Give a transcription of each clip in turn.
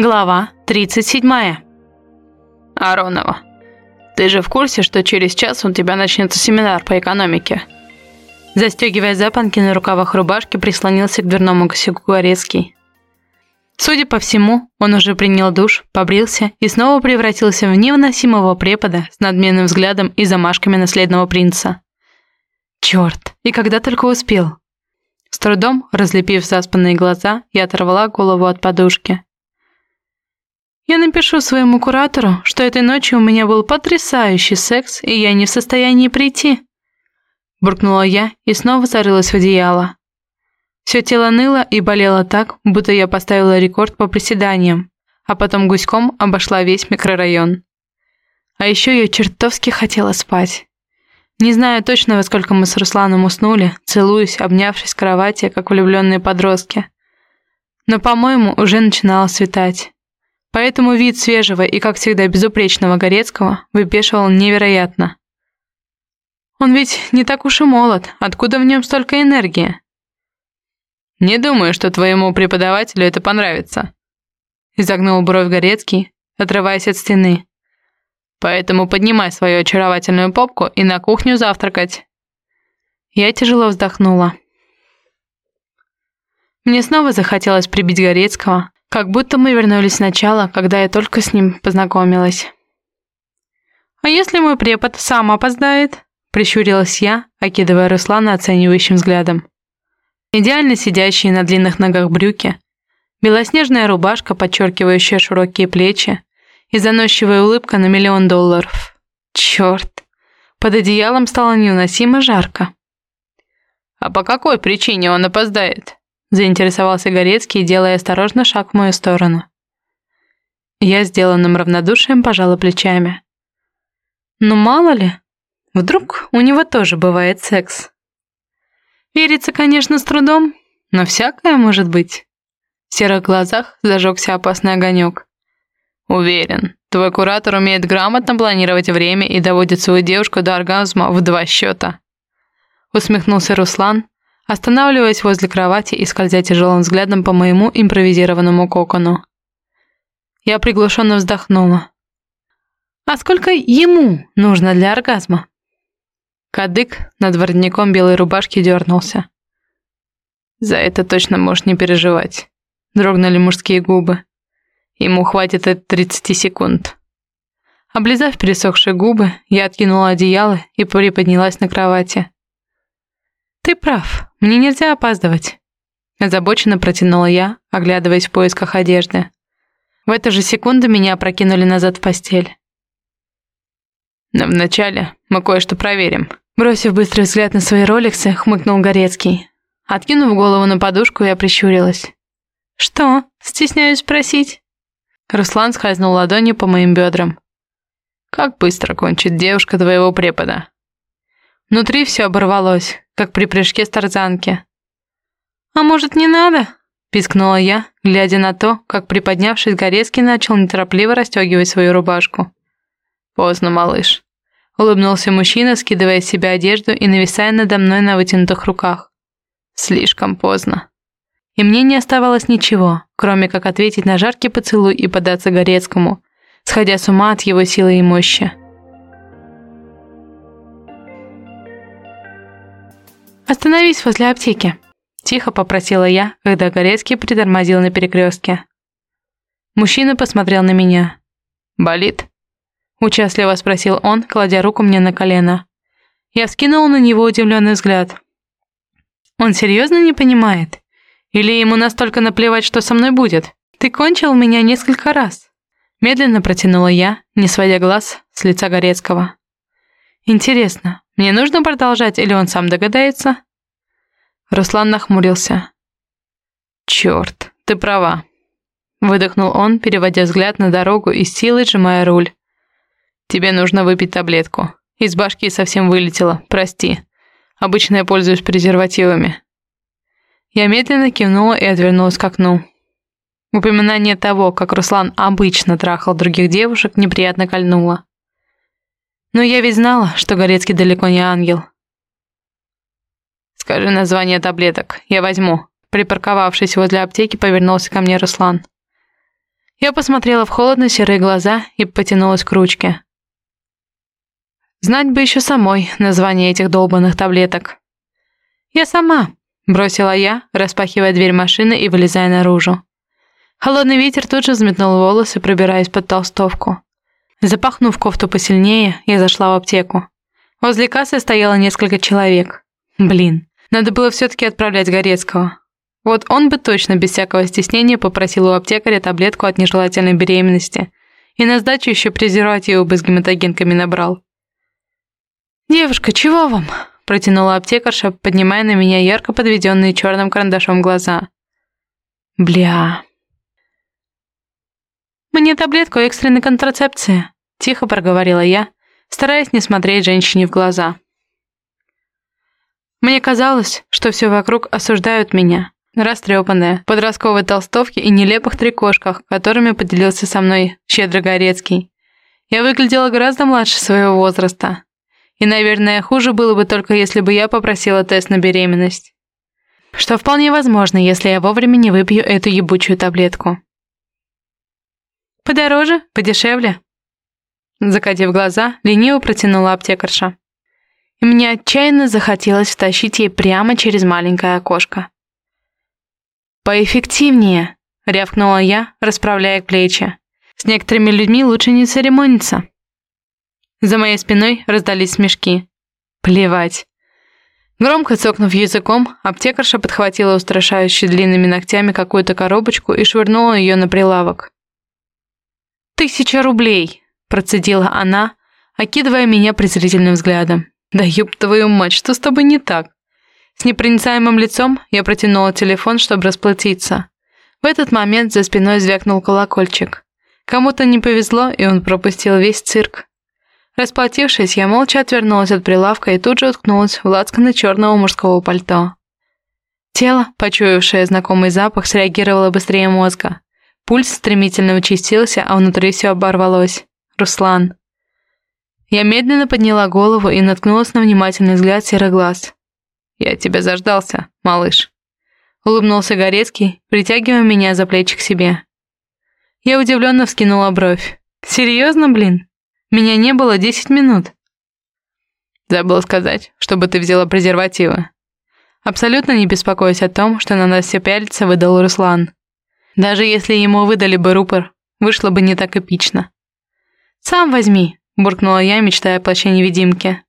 Глава 37. Аронова, ты же в курсе, что через час у тебя начнется семинар по экономике? Застегивая запонки на рукавах рубашки, прислонился к дверному косяку Горецкий. Судя по всему, он уже принял душ, побрился и снова превратился в невыносимого препода с надменным взглядом и замашками наследного принца. Черт, и когда только успел. С трудом, разлепив заспанные глаза, я оторвала голову от подушки. Я напишу своему куратору, что этой ночью у меня был потрясающий секс, и я не в состоянии прийти. Буркнула я и снова зарылась в одеяло. Все тело ныло и болело так, будто я поставила рекорд по приседаниям, а потом гуськом обошла весь микрорайон. А еще я чертовски хотела спать. Не знаю точно, во сколько мы с Русланом уснули, целуясь, обнявшись в кровати, как влюбленные подростки. Но, по-моему, уже начинало светать. Поэтому вид свежего и, как всегда, безупречного Горецкого выпешивал невероятно. Он ведь не так уж и молод, откуда в нем столько энергии? «Не думаю, что твоему преподавателю это понравится», изогнул бровь Горецкий, отрываясь от стены. «Поэтому поднимай свою очаровательную попку и на кухню завтракать». Я тяжело вздохнула. Мне снова захотелось прибить Горецкого, как будто мы вернулись сначала, когда я только с ним познакомилась. «А если мой препод сам опоздает?» – прищурилась я, окидывая Руслана оценивающим взглядом. Идеально сидящие на длинных ногах брюки, белоснежная рубашка, подчеркивающая широкие плечи, и заносчивая улыбка на миллион долларов. Черт! Под одеялом стало невыносимо жарко. «А по какой причине он опоздает?» Заинтересовался Горецкий, делая осторожно шаг в мою сторону. Я сделанным равнодушием пожала плечами. Ну мало ли, вдруг у него тоже бывает секс. Верится, конечно, с трудом, но всякое может быть. В серых глазах зажегся опасный огонек. Уверен, твой куратор умеет грамотно планировать время и доводит свою девушку до оргазма в два счета. Усмехнулся Руслан, останавливаясь возле кровати и скользя тяжелым взглядом по моему импровизированному кокону. Я приглушенно вздохнула. «А сколько ему нужно для оргазма?» Кадык над воротником белой рубашки дернулся. «За это точно можешь не переживать», — дрогнули мужские губы. «Ему хватит от 30 секунд». Облизав пересохшие губы, я откинула одеяло и приподнялась на кровати. «Ты прав, мне нельзя опаздывать», – озабоченно протянула я, оглядываясь в поисках одежды. В эту же секунду меня опрокинули назад в постель. «Но вначале мы кое-что проверим», – бросив быстрый взгляд на свои роликсы, хмыкнул Горецкий. Откинув голову на подушку, я прищурилась. «Что? Стесняюсь спросить?» Руслан скользнул ладонью по моим бедрам. «Как быстро кончит девушка твоего препода?» Внутри все оборвалось как при прыжке с тарзанки. «А может, не надо?» – пискнула я, глядя на то, как приподнявшись Горецкий начал неторопливо расстегивать свою рубашку. «Поздно, малыш», – улыбнулся мужчина, скидывая с себя одежду и нависая надо мной на вытянутых руках. «Слишком поздно». И мне не оставалось ничего, кроме как ответить на жаркий поцелуй и податься Горецкому, сходя с ума от его силы и мощи. «Остановись возле аптеки», – тихо попросила я, когда Горецкий притормозил на перекрестке. Мужчина посмотрел на меня. «Болит?» – участливо спросил он, кладя руку мне на колено. Я вскинула на него удивленный взгляд. «Он серьезно не понимает? Или ему настолько наплевать, что со мной будет? Ты кончил меня несколько раз». Медленно протянула я, не сводя глаз с лица Горецкого. «Интересно, мне нужно продолжать или он сам догадается?» Руслан нахмурился. «Черт, ты права», — выдохнул он, переводя взгляд на дорогу и силой сжимая руль. «Тебе нужно выпить таблетку. Из башки совсем вылетело, прости. Обычно я пользуюсь презервативами». Я медленно кивнула и отвернулась к окну. Упоминание того, как Руслан обычно трахал других девушек, неприятно кольнуло. Но я ведь знала, что Горецкий далеко не ангел. «Скажи название таблеток, я возьму». Припарковавшись возле аптеки, повернулся ко мне Руслан. Я посмотрела в холодные серые глаза и потянулась к ручке. Знать бы еще самой название этих долбанных таблеток. «Я сама», — бросила я, распахивая дверь машины и вылезая наружу. Холодный ветер тут же взметнул волосы, пробираясь под толстовку. Запахнув кофту посильнее, я зашла в аптеку. Возле кассы стояло несколько человек. Блин, надо было все-таки отправлять Горецкого. Вот он бы точно без всякого стеснения попросил у аптекаря таблетку от нежелательной беременности и на сдачу еще презервативы бы с гематогенками набрал. «Девушка, чего вам?» – протянула аптекарша, поднимая на меня ярко подведенные черным карандашом глаза. «Бля...» «Мне таблетку экстренной контрацепции», – тихо проговорила я, стараясь не смотреть женщине в глаза. Мне казалось, что все вокруг осуждают меня, Растрепанная, подростковой толстовке и нелепых трикошках, которыми поделился со мной щедро Горецкий. Я выглядела гораздо младше своего возраста. И, наверное, хуже было бы только если бы я попросила тест на беременность. Что вполне возможно, если я вовремя не выпью эту ебучую таблетку. «Подороже? Подешевле?» Закатив глаза, лениво протянула аптекарша. И мне отчаянно захотелось втащить ей прямо через маленькое окошко. «Поэффективнее», — рявкнула я, расправляя плечи. «С некоторыми людьми лучше не церемониться». За моей спиной раздались смешки. Плевать. Громко цокнув языком, аптекарша подхватила устрашающе длинными ногтями какую-то коробочку и швырнула ее на прилавок. «Тысяча рублей!» – процедила она, окидывая меня презрительным взглядом. «Да ёб твою мать, что с тобой не так?» С непроницаемым лицом я протянула телефон, чтобы расплатиться. В этот момент за спиной звякнул колокольчик. Кому-то не повезло, и он пропустил весь цирк. Расплатившись, я молча отвернулась от прилавка и тут же уткнулась в лацканы черного мужского пальто. Тело, почуявшее знакомый запах, среагировало быстрее мозга. Пульс стремительно участился, а внутри все оборвалось. Руслан. Я медленно подняла голову и наткнулась на внимательный взгляд серых глаз. «Я тебя заждался, малыш», — улыбнулся Горецкий, притягивая меня за плечи к себе. Я удивленно вскинула бровь. «Серьезно, блин? Меня не было десять минут». Забыл сказать, чтобы ты взяла презервативы. Абсолютно не беспокоясь о том, что на нас все пялится, выдал Руслан. Даже если ему выдали бы рупор, вышло бы не так эпично. «Сам возьми», – буркнула я, мечтая о плаще-невидимке.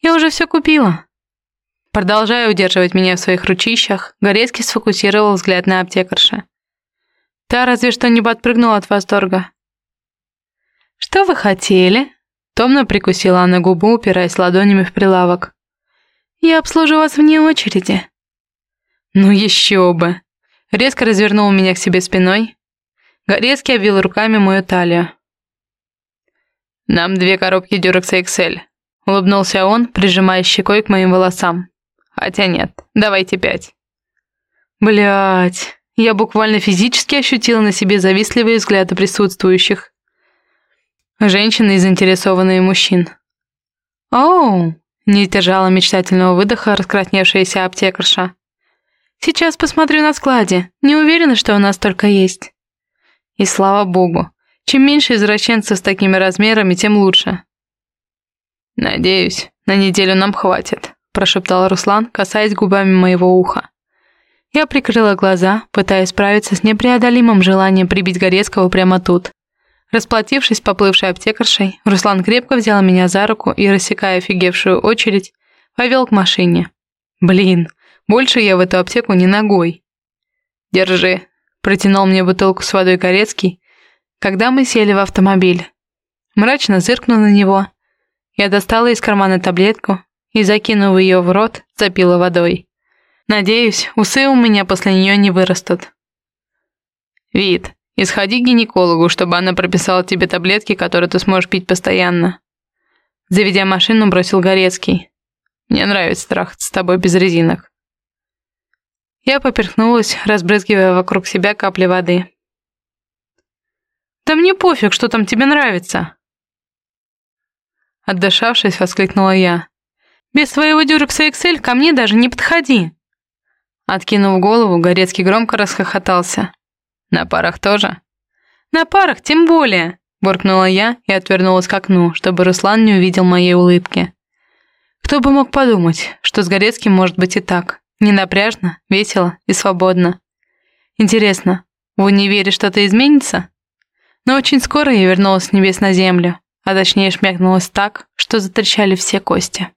«Я уже все купила». Продолжая удерживать меня в своих ручищах, Горецкий сфокусировал взгляд на аптекарша. Та разве что не подпрыгнула от восторга. «Что вы хотели?» Томно прикусила она губу, упираясь ладонями в прилавок. «Я обслужу вас вне очереди». «Ну еще бы!» Резко развернул меня к себе спиной. Горецкий обвил руками мою талию. «Нам две коробки Durex XL», — улыбнулся он, прижимая щекой к моим волосам. Хотя нет, давайте пять. Блять, я буквально физически ощутила на себе завистливые взгляды присутствующих. Женщины и заинтересованные мужчин. «Оу!» — не держала мечтательного выдоха раскрасневшаяся аптекарша. «Сейчас посмотрю на складе. Не уверена, что у нас только есть». И слава богу, чем меньше извращенцев с такими размерами, тем лучше. «Надеюсь, на неделю нам хватит», прошептал Руслан, касаясь губами моего уха. Я прикрыла глаза, пытаясь справиться с непреодолимым желанием прибить Горецкого прямо тут. Расплатившись поплывшей аптекаршей, Руслан крепко взял меня за руку и, рассекая офигевшую очередь, повел к машине. Блин, больше я в эту аптеку не ногой. «Держи», – протянул мне бутылку с водой Горецкий, когда мы сели в автомобиль. Мрачно зыркнул на него. Я достала из кармана таблетку, и, закинув ее в рот, запила водой. Надеюсь, усы у меня после нее не вырастут. Вид, исходи к гинекологу, чтобы она прописала тебе таблетки, которые ты сможешь пить постоянно. Заведя машину, бросил Горецкий. Мне нравится трахаться с тобой без резинок. Я поперхнулась, разбрызгивая вокруг себя капли воды. «Да мне пофиг, что там тебе нравится!» Отдышавшись, воскликнула я. Без своего дюрекса XL ко мне даже не подходи!» Откинув голову, Горецкий громко расхохотался. «На парах тоже?» На парах тем более!» Буркнула я и отвернулась к окну, чтобы Руслан не увидел моей улыбки. Кто бы мог подумать, что с Горецким может быть и так. Ненапряжно, весело и свободно. Интересно, в универе что-то изменится? Но очень скоро я вернулась с небес на землю, а точнее шмякнулась так, что затрещали все кости.